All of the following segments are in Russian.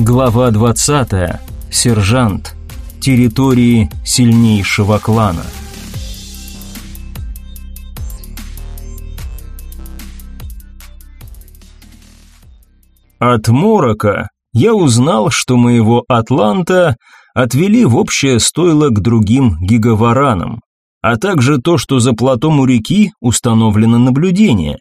Глава 20. Сержант. Территории сильнейшего клана. От Морока я узнал, что моего Атланта отвели в общее стойло к другим гигаваранам, а также то, что за платом у реки установлено наблюдение.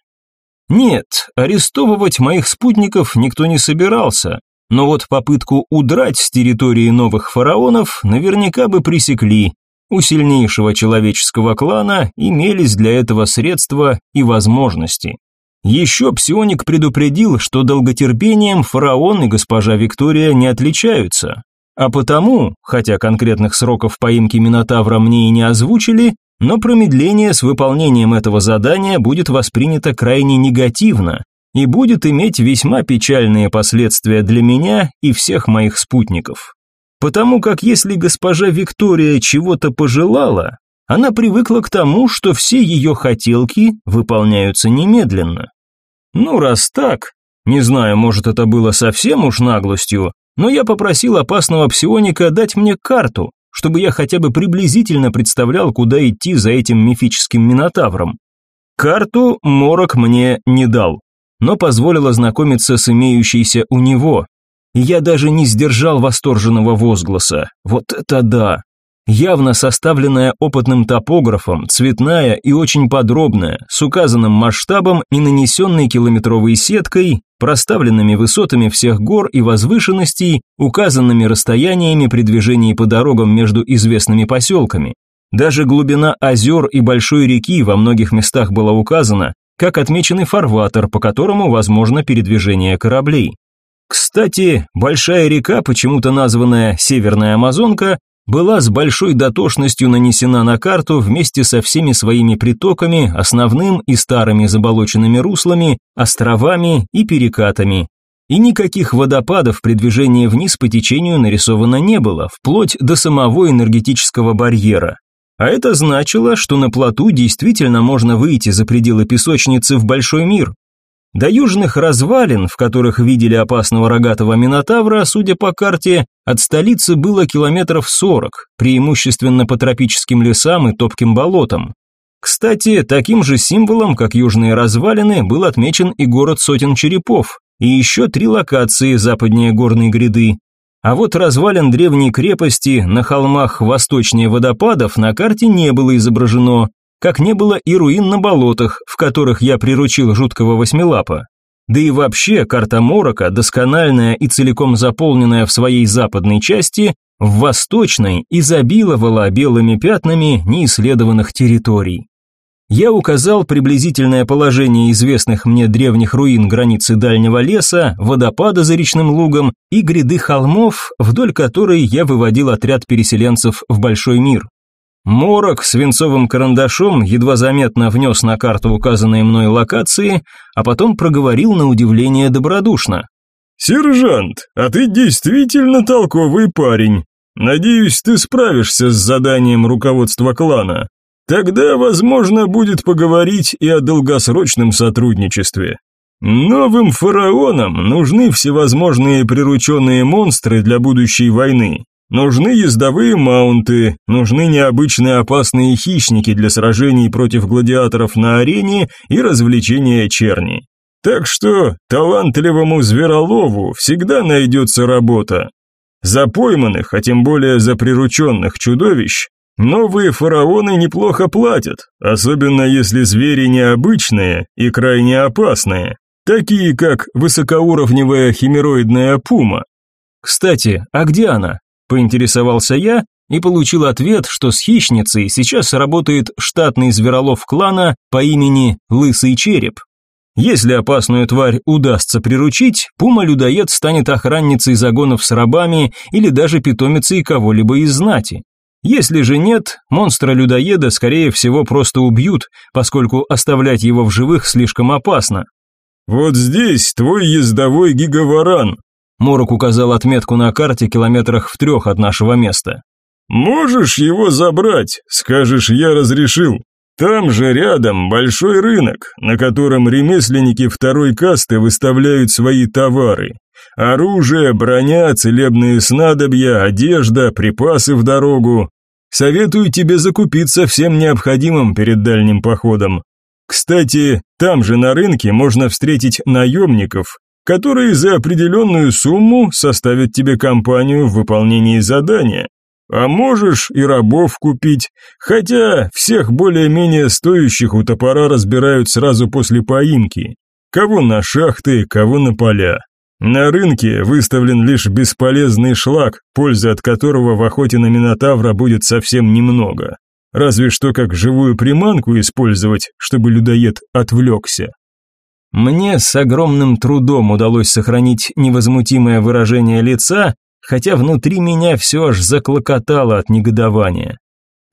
Нет, арестовывать моих спутников никто не собирался, но вот попытку удрать с территории новых фараонов наверняка бы пресекли. У сильнейшего человеческого клана имелись для этого средства и возможности. Еще псионик предупредил, что долготерпением фараон и госпожа Виктория не отличаются. А потому, хотя конкретных сроков поимки Минотавра мне и не озвучили, но промедление с выполнением этого задания будет воспринято крайне негативно и будет иметь весьма печальные последствия для меня и всех моих спутников. Потому как если госпожа Виктория чего-то пожелала, она привыкла к тому, что все ее хотелки выполняются немедленно. Ну, раз так, не знаю, может это было совсем уж наглостью, но я попросил опасного псионика дать мне карту, чтобы я хотя бы приблизительно представлял, куда идти за этим мифическим минотавром. Карту Морок мне не дал, но позволил ознакомиться с имеющейся у него. И я даже не сдержал восторженного возгласа. Вот это да! явно составленная опытным топографом, цветная и очень подробная, с указанным масштабом и нанесенной километровой сеткой, проставленными высотами всех гор и возвышенностей, указанными расстояниями при движении по дорогам между известными поселками. Даже глубина озер и большой реки во многих местах была указана, как отмеченный фарватер, по которому возможно передвижение кораблей. Кстати, большая река, почему-то названная Северная Амазонка, была с большой дотошностью нанесена на карту вместе со всеми своими притоками, основным и старыми заболоченными руслами, островами и перекатами. И никаких водопадов при движении вниз по течению нарисовано не было, вплоть до самого энергетического барьера. А это значило, что на плоту действительно можно выйти за пределы песочницы в большой мир, до южных развалин, в которых видели опасного рогатого минотавра, судя по карте, от столицы было километров сорок, преимущественно по тропическим лесам и топким болотам. Кстати, таким же символом, как южные развалины, был отмечен и город сотен черепов, и еще три локации западнее горной гряды. А вот развалин древней крепости на холмах восточнее водопадов на карте не было изображено, как не было и руин на болотах, в которых я приручил жуткого восьмилапа. Да и вообще карта Морока, доскональная и целиком заполненная в своей западной части, в восточной изобиловала белыми пятнами неисследованных территорий. Я указал приблизительное положение известных мне древних руин границы дальнего леса, водопада за речным лугом и гряды холмов, вдоль которой я выводил отряд переселенцев в большой мир. Морок свинцовым карандашом едва заметно внес на карту указанные мной локации, а потом проговорил на удивление добродушно. «Сержант, а ты действительно толковый парень. Надеюсь, ты справишься с заданием руководства клана. Тогда, возможно, будет поговорить и о долгосрочном сотрудничестве. Новым фараонам нужны всевозможные прирученные монстры для будущей войны, Нужны ездовые маунты, нужны необычные опасные хищники для сражений против гладиаторов на арене и развлечения черни. Так что талантливому зверолову всегда найдется работа. За пойманных, а тем более за прирученных чудовищ, новые фараоны неплохо платят, особенно если звери необычные и крайне опасные, такие как высокоуровневая химероидная пума. Кстати, а где она? Поинтересовался я и получил ответ, что с хищницей сейчас работает штатный зверолов клана по имени Лысый Череп. Если опасную тварь удастся приручить, пума-людоед станет охранницей загонов с рабами или даже питомицей кого-либо из знати. Если же нет, монстра-людоеда, скорее всего, просто убьют, поскольку оставлять его в живых слишком опасно. «Вот здесь твой ездовой гигаваран», Морок указал отметку на карте километрах в трех от нашего места. «Можешь его забрать, скажешь, я разрешил. Там же рядом большой рынок, на котором ремесленники второй касты выставляют свои товары. Оружие, броня, целебные снадобья, одежда, припасы в дорогу. Советую тебе закупиться всем необходимым перед дальним походом. Кстати, там же на рынке можно встретить наемников, которые за определенную сумму составят тебе компанию в выполнении задания. А можешь и рабов купить, хотя всех более-менее стоящих у топора разбирают сразу после поимки. Кого на шахты, кого на поля. На рынке выставлен лишь бесполезный шлак, пользы от которого в охоте на Минотавра будет совсем немного. Разве что как живую приманку использовать, чтобы людоед отвлекся. Мне с огромным трудом удалось сохранить невозмутимое выражение лица, хотя внутри меня все аж заклокотало от негодования.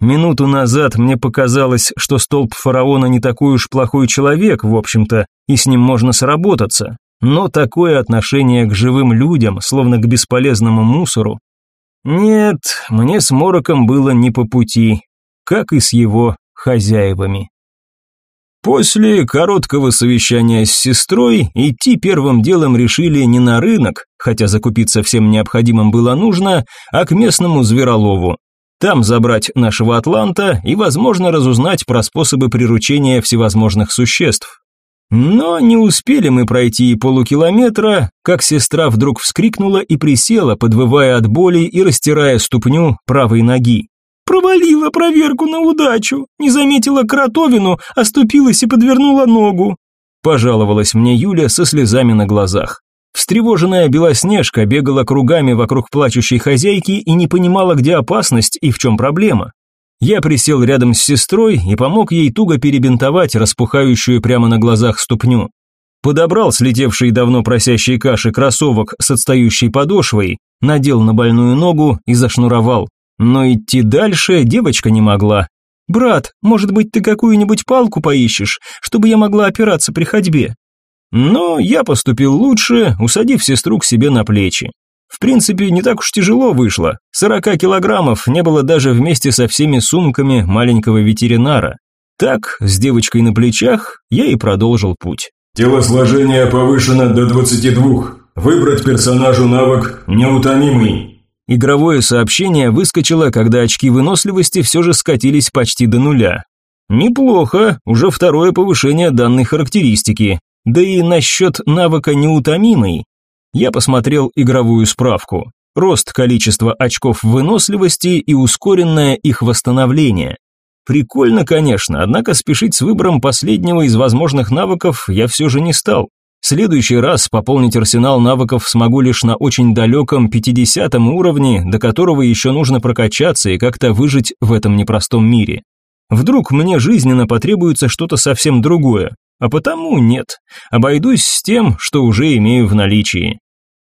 Минуту назад мне показалось, что столб фараона не такой уж плохой человек, в общем-то, и с ним можно сработаться. Но такое отношение к живым людям, словно к бесполезному мусору. Нет, мне с Мороком было не по пути, как и с его хозяевами. После короткого совещания с сестрой идти первым делом решили не на рынок, хотя закупиться всем необходимым было нужно, а к местному зверолову. Там забрать нашего атланта и, возможно, разузнать про способы приручения всевозможных существ. Но не успели мы пройти и полукилометра, как сестра вдруг вскрикнула и присела, подвывая от боли и растирая ступню правой ноги. «Провалила проверку на удачу, не заметила кротовину, оступилась и подвернула ногу», пожаловалась мне Юля со слезами на глазах. Встревоженная Белоснежка бегала кругами вокруг плачущей хозяйки и не понимала, где опасность и в чем проблема. Я присел рядом с сестрой и помог ей туго перебинтовать распухающую прямо на глазах ступню. Подобрал слетевший давно просящий каши кроссовок с отстающей подошвой, надел на больную ногу и зашнуровал. Но идти дальше девочка не могла. «Брат, может быть, ты какую-нибудь палку поищешь, чтобы я могла опираться при ходьбе?» Но я поступил лучше, усадив сестру к себе на плечи. В принципе, не так уж тяжело вышло. 40 килограммов не было даже вместе со всеми сумками маленького ветеринара. Так, с девочкой на плечах, я и продолжил путь. Телосложение повышено до 22. Выбрать персонажу навык «Неутомимый». Игровое сообщение выскочило, когда очки выносливости все же скатились почти до нуля. Неплохо, уже второе повышение данной характеристики. Да и насчет навыка «Неутомимый» Я посмотрел игровую справку. Рост количества очков выносливости и ускоренное их восстановление. Прикольно, конечно, однако спешить с выбором последнего из возможных навыков я все же не стал. В следующий раз пополнить арсенал навыков смогу лишь на очень далеком 50 уровне, до которого еще нужно прокачаться и как-то выжить в этом непростом мире. Вдруг мне жизненно потребуется что-то совсем другое, а потому нет, обойдусь с тем, что уже имею в наличии.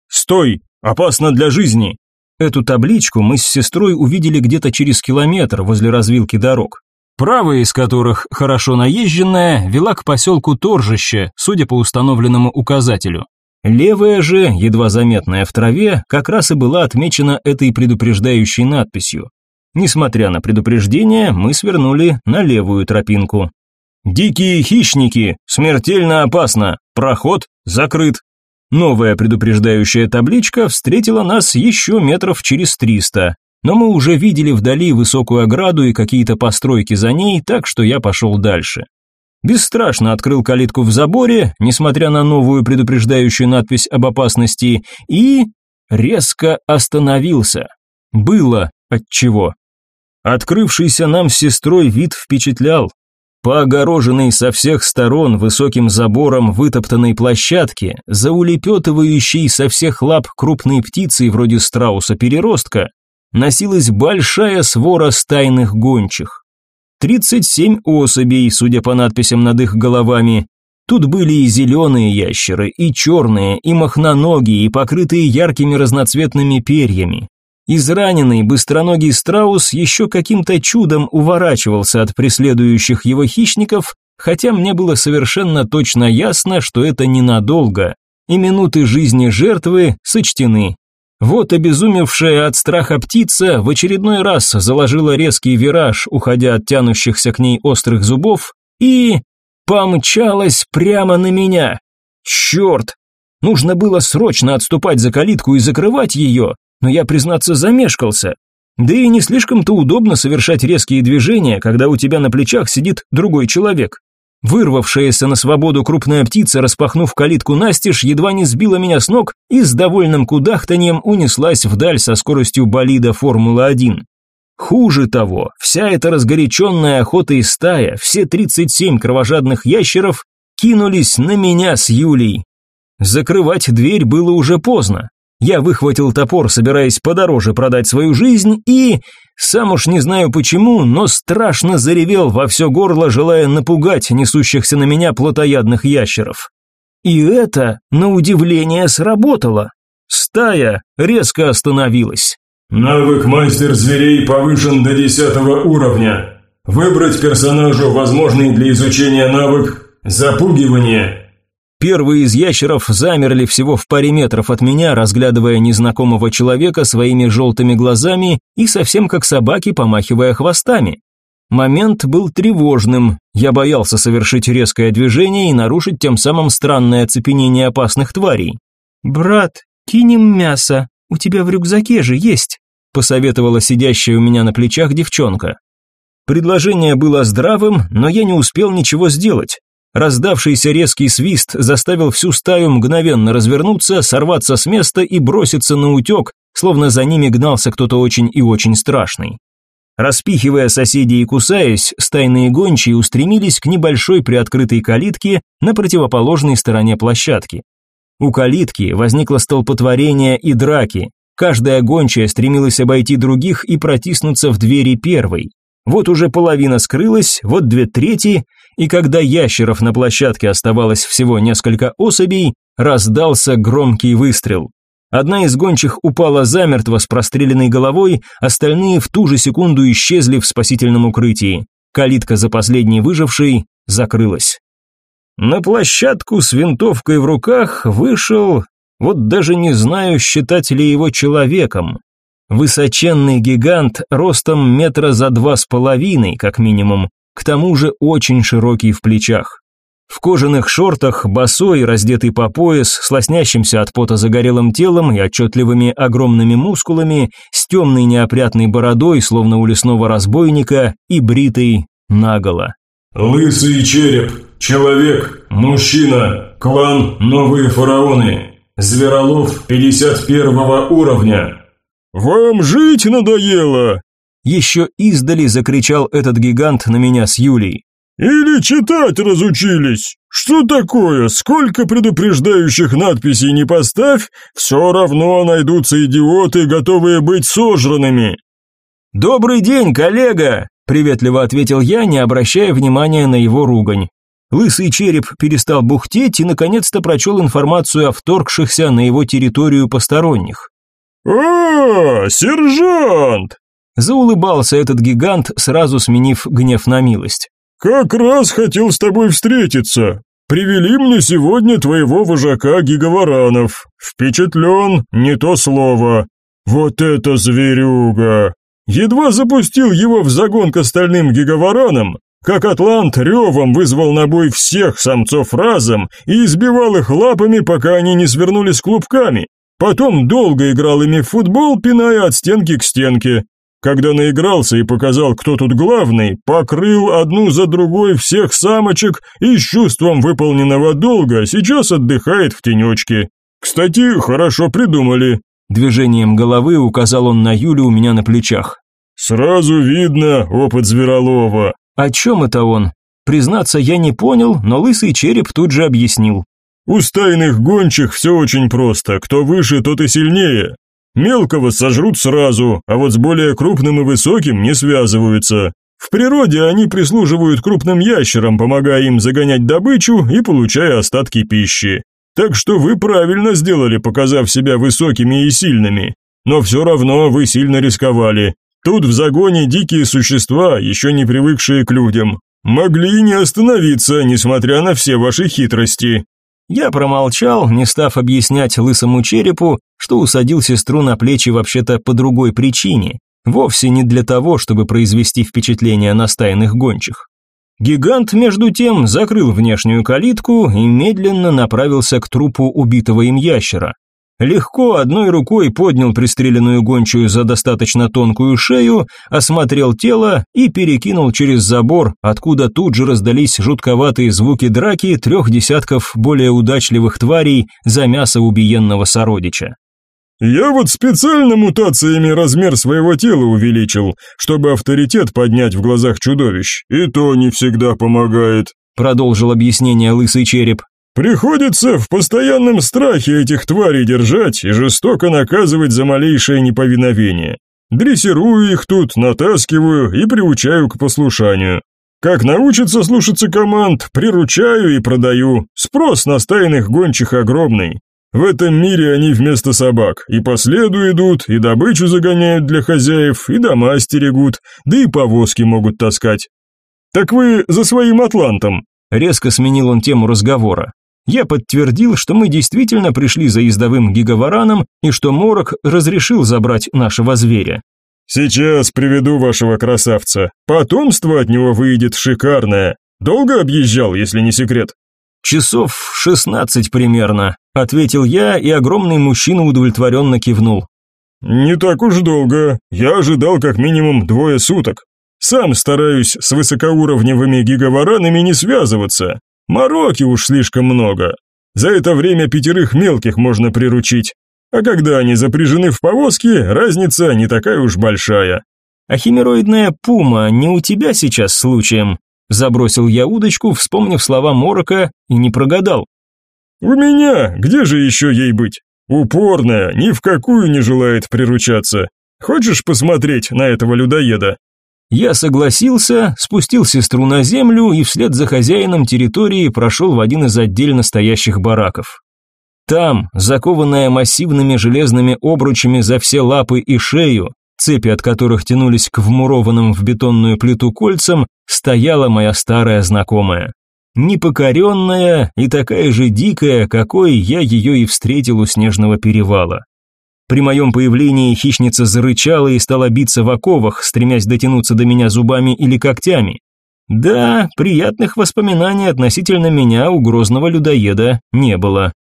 «Стой! Опасно для жизни!» Эту табличку мы с сестрой увидели где-то через километр возле развилки дорог. Правая из которых, хорошо наезженная, вела к поселку Торжище, судя по установленному указателю. Левая же, едва заметная в траве, как раз и была отмечена этой предупреждающей надписью. Несмотря на предупреждение, мы свернули на левую тропинку. «Дикие хищники! Смертельно опасно! Проход закрыт!» Новая предупреждающая табличка встретила нас еще метров через триста, но мы уже видели вдали высокую ограду и какие-то постройки за ней, так что я пошел дальше. Бесстрашно открыл калитку в заборе, несмотря на новую предупреждающую надпись об опасности, и резко остановился. Было отчего. Открывшийся нам с сестрой вид впечатлял. По огороженной со всех сторон высоким забором вытоптанной площадке, за улепетывающей со всех лап крупной птицей вроде страуса-переростка, носилась большая свора стайных гончих. 37 особей, судя по надписям над их головами. Тут были и зеленые ящеры, и черные, и махноногие, и покрытые яркими разноцветными перьями. Израненный быстроногий страус еще каким-то чудом уворачивался от преследующих его хищников, хотя мне было совершенно точно ясно, что это ненадолго, и минуты жизни жертвы сочтены. Вот обезумевшая от страха птица в очередной раз заложила резкий вираж, уходя от тянущихся к ней острых зубов, и помчалась прямо на меня. Черт! Нужно было срочно отступать за калитку и закрывать ее, но я, признаться, замешкался. Да и не слишком-то удобно совершать резкие движения, когда у тебя на плечах сидит другой человек. Вырвавшаяся на свободу крупная птица, распахнув калитку настежь, едва не сбила меня с ног и с довольным кудахтанием унеслась вдаль со скоростью болида Формулы-1. Хуже того, вся эта разгоряченная охота и стая, все 37 кровожадных ящеров, кинулись на меня с Юлей. Закрывать дверь было уже поздно. Я выхватил топор, собираясь подороже продать свою жизнь, и, сам уж не знаю почему, но страшно заревел во все горло, желая напугать несущихся на меня плотоядных ящеров. И это, на удивление, сработало. Стая резко остановилась. Навык мастер зверей повышен до десятого уровня. Выбрать персонажу возможный для изучения навык запугивание. Первые из ящеров замерли всего в паре метров от меня, разглядывая незнакомого человека своими желтыми глазами и совсем как собаки помахивая хвостами. Момент был тревожным, я боялся совершить резкое движение и нарушить тем самым странное оцепенение опасных тварей. «Брат, кинем мясо, у тебя в рюкзаке же есть», посоветовала сидящая у меня на плечах девчонка. Предложение было здравым, но я не успел ничего сделать. Раздавшийся резкий свист заставил всю стаю мгновенно развернуться, сорваться с места и броситься на утек, словно за ними гнался кто-то очень и очень страшный. Распихивая соседей и кусаясь, стайные гончие устремились к небольшой приоткрытой калитке на противоположной стороне площадки. У калитки возникло столпотворение и драки. Каждая гончая стремилась обойти других и протиснуться в двери первой. Вот уже половина скрылась, вот две трети, и когда ящеров на площадке оставалось всего несколько особей, раздался громкий выстрел. Одна из гончих упала замертво с простреленной головой, остальные в ту же секунду исчезли в спасительном укрытии. Калитка за последней выжившей закрылась. На площадку с винтовкой в руках вышел, вот даже не знаю, считать ли его человеком, Высоченный гигант ростом метра за два с половиной, как минимум, к тому же очень широкий в плечах. В кожаных шортах, босой, раздетый по пояс, с лоснящимся от пота загорелым телом и отчетливыми огромными мускулами, с темной неопрятной бородой, словно у лесного разбойника, и бритой наголо. «Лысый череп, человек, мужчина, клан Новые Фараоны, Зверолов 51 уровня, «Вам жить надоело!» Еще издали закричал этот гигант на меня с Юлей. «Или читать разучились? Что такое? Сколько предупреждающих надписей не поставь, все равно найдутся идиоты, готовые быть сожранными!» «Добрый день, коллега!» – приветливо ответил я, не обращая внимания на его ругань. Лысый череп перестал бухтеть и наконец-то прочел информацию о вторгшихся на его территорию посторонних. «А, сержант!» Заулыбался этот гигант, сразу сменив гнев на милость. «Как раз хотел с тобой встретиться. Привели мне сегодня твоего вожака гигаваранов. Впечатлен, не то слово. Вот это зверюга! Едва запустил его в загон к остальным гигаваранам, как Атлант ревом вызвал на бой всех самцов разом и избивал их лапами, пока они не свернулись клубками. Потом долго играл ими в футбол, пиная от стенки к стенке. Когда наигрался и показал, кто тут главный, покрыл одну за другой всех самочек и с чувством выполненного долга сейчас отдыхает в тенечке. Кстати, хорошо придумали. Движением головы указал он на Юлю у меня на плечах. Сразу видно опыт Зверолова. О чем это он? Признаться, я не понял, но лысый череп тут же объяснил. У стайных гончих все очень просто, кто выше, тот и сильнее. Мелкого сожрут сразу, а вот с более крупным и высоким не связываются. В природе они прислуживают крупным ящерам, помогая им загонять добычу и получая остатки пищи. Так что вы правильно сделали, показав себя высокими и сильными. Но все равно вы сильно рисковали. Тут в загоне дикие существа, еще не привыкшие к людям. Могли не остановиться, несмотря на все ваши хитрости. Я промолчал, не став объяснять лысому черепу, что усадил сестру на плечи вообще-то по другой причине, вовсе не для того, чтобы произвести впечатление на стайных гончих. Гигант, между тем, закрыл внешнюю калитку и медленно направился к трупу убитого им ящера. Легко одной рукой поднял пристреленную гончую за достаточно тонкую шею, осмотрел тело и перекинул через забор, откуда тут же раздались жутковатые звуки драки трех десятков более удачливых тварей за мясо убиенного сородича. «Я вот специально мутациями размер своего тела увеличил, чтобы авторитет поднять в глазах чудовищ, и то не всегда помогает», продолжил объяснение лысый череп. Приходится в постоянном страхе этих тварей держать и жестоко наказывать за малейшее неповиновение. Дрессирую их тут, натаскиваю и приучаю к послушанию. Как научатся слушаться команд, приручаю и продаю. Спрос на стайных гончих огромный. В этом мире они вместо собак и по следу идут, и добычу загоняют для хозяев, и дома стерегут, да и повозки могут таскать. Так вы за своим атлантом? Резко сменил он тему разговора. Я подтвердил, что мы действительно пришли за ездовым гигавараном и что Морок разрешил забрать нашего зверя. «Сейчас приведу вашего красавца. Потомство от него выйдет шикарное. Долго объезжал, если не секрет?» «Часов шестнадцать примерно», — ответил я, и огромный мужчина удовлетворенно кивнул. «Не так уж долго. Я ожидал как минимум двое суток. Сам стараюсь с высокоуровневыми гигаваранами не связываться. Мороки уж слишком много. За это время пятерых мелких можно приручить. А когда они запряжены в повозке, разница не такая уж большая. А химероидная пума не у тебя сейчас случаем? Забросил я удочку, вспомнив слова Морока, и не прогадал. У меня, где же еще ей быть? Упорная, ни в какую не желает приручаться. Хочешь посмотреть на этого людоеда? Я согласился, спустил сестру на землю и вслед за хозяином территории прошел в один из отдельно стоящих бараков. Там, закованная массивными железными обручами за все лапы и шею, цепи от которых тянулись к вмурованным в бетонную плиту кольцам, стояла моя старая знакомая. Непокоренная и такая же дикая, какой я ее и встретил у снежного перевала. При моем появлении хищница зарычала и стала биться в оковах, стремясь дотянуться до меня зубами или когтями. Да, приятных воспоминаний относительно меня у грозного людоеда не было.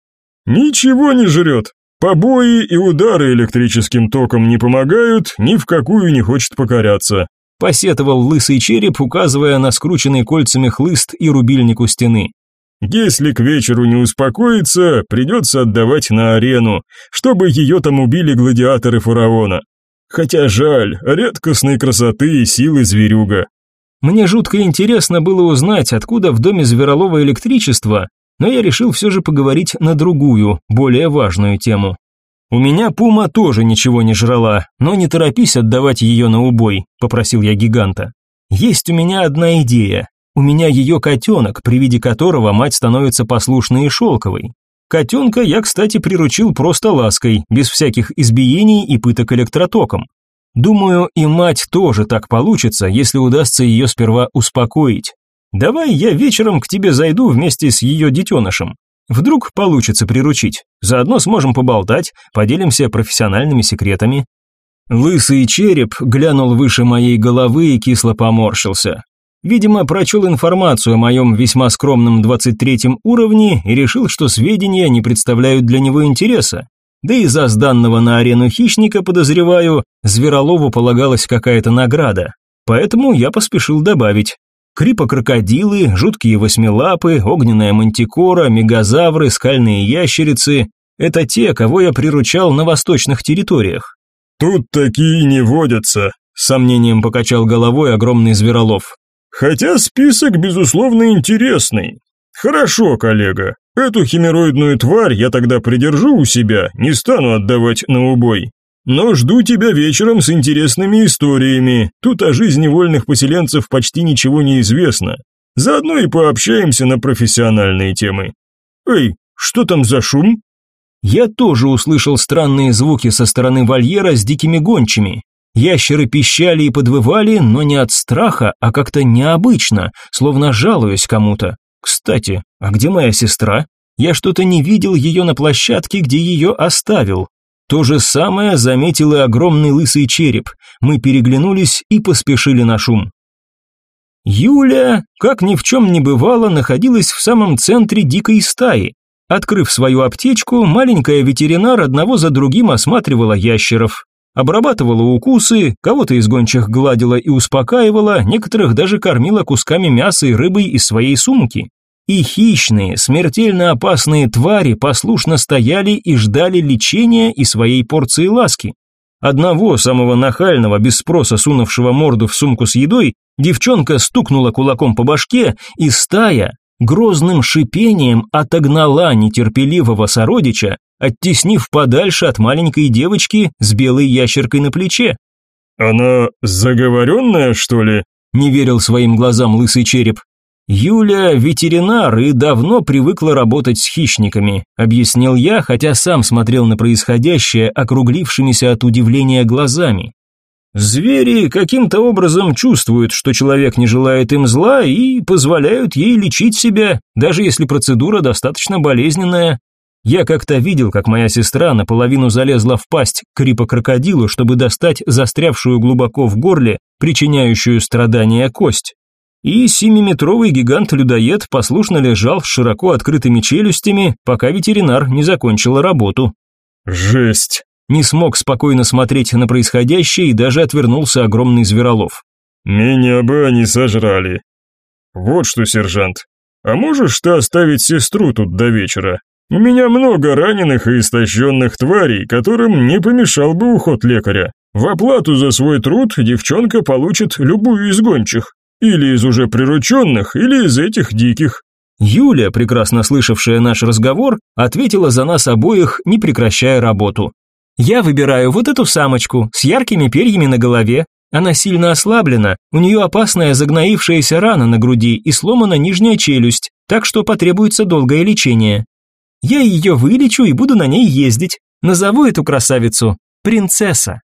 «Ничего не жрет. Побои и удары электрическим током не помогают, ни в какую не хочет покоряться», посетовал лысый череп, указывая на скрученный кольцами хлыст и рубильник у стены. Если к вечеру не успокоится, придется отдавать на арену, чтобы ее там убили гладиаторы фараона. Хотя жаль, редкостной красоты и силы зверюга. Мне жутко интересно было узнать, откуда в доме Зверолова электричество, но я решил все же поговорить на другую, более важную тему. У меня пума тоже ничего не жрала, но не торопись отдавать ее на убой, попросил я гиганта. Есть у меня одна идея, у меня ее котенок, при виде которого мать становится послушной и шелковой. Котенка я, кстати, приручил просто лаской, без всяких избиений и пыток электротоком. Думаю, и мать тоже так получится, если удастся ее сперва успокоить. Давай я вечером к тебе зайду вместе с ее детенышем. Вдруг получится приручить. Заодно сможем поболтать, поделимся профессиональными секретами. Лысый череп глянул выше моей головы и кисло поморщился. Видимо, прочел информацию о моем весьма скромном 23 уровне и решил, что сведения не представляют для него интереса. Да и за сданного на арену хищника, подозреваю, Зверолову полагалась какая-то награда. Поэтому я поспешил добавить. Крипокрокодилы, жуткие восьмилапы, огненная мантикора, мегазавры, скальные ящерицы – это те, кого я приручал на восточных территориях. «Тут такие не водятся», – сомнением покачал головой огромный Зверолов. Хотя список, безусловно, интересный. Хорошо, коллега. Эту химероидную тварь я тогда придержу у себя, не стану отдавать на убой. Но жду тебя вечером с интересными историями. Тут о жизни вольных поселенцев почти ничего не известно. Заодно и пообщаемся на профессиональные темы. Эй, что там за шум? Я тоже услышал странные звуки со стороны вольера с дикими гончими. Ящеры пищали и подвывали, но не от страха, а как-то необычно, словно жалуясь кому-то. Кстати, а где моя сестра? Я что-то не видел ее на площадке, где ее оставил. То же самое заметил и огромный лысый череп. Мы переглянулись и поспешили на шум. Юля, как ни в чем не бывало, находилась в самом центре дикой стаи. Открыв свою аптечку, маленькая ветеринар одного за другим осматривала ящеров. Обрабатывала укусы, кого-то из гончих гладила и успокаивала, некоторых даже кормила кусками мяса и рыбой из своей сумки. И хищные, смертельно опасные твари послушно стояли и ждали лечения и своей порции ласки. Одного самого нахального, без спроса сунувшего морду в сумку с едой, девчонка стукнула кулаком по башке, и стая грозным шипением отогнала нетерпеливого сородича, оттеснив подальше от маленькой девочки с белой ящеркой на плече. «Она заговоренная, что ли?» – не верил своим глазам лысый череп. «Юля ветеринар и давно привыкла работать с хищниками», объяснил я, хотя сам смотрел на происходящее округлившимися от удивления глазами. Звери каким-то образом чувствуют, что человек не желает им зла и позволяют ей лечить себя, даже если процедура достаточно болезненная. Я как-то видел, как моя сестра наполовину залезла в пасть крипа-крокодилу, чтобы достать застрявшую глубоко в горле, причиняющую страдания кость. И семиметровый гигант-людоед послушно лежал с широко открытыми челюстями, пока ветеринар не закончила работу. «Жесть!» Не смог спокойно смотреть на происходящее и даже отвернулся огромный зверолов. «Меня бы они сожрали!» «Вот что, сержант, а можешь ты оставить сестру тут до вечера? У меня много раненых и истощенных тварей, которым не помешал бы уход лекаря. В оплату за свой труд девчонка получит любую из гончих. Или из уже прирученных, или из этих диких. Юля, прекрасно слышавшая наш разговор, ответила за нас обоих, не прекращая работу. «Я выбираю вот эту самочку с яркими перьями на голове. Она сильно ослаблена, у нее опасная загноившаяся рана на груди и сломана нижняя челюсть, так что потребуется долгое лечение. Я ее вылечу и буду на ней ездить. Назову эту красавицу принцесса».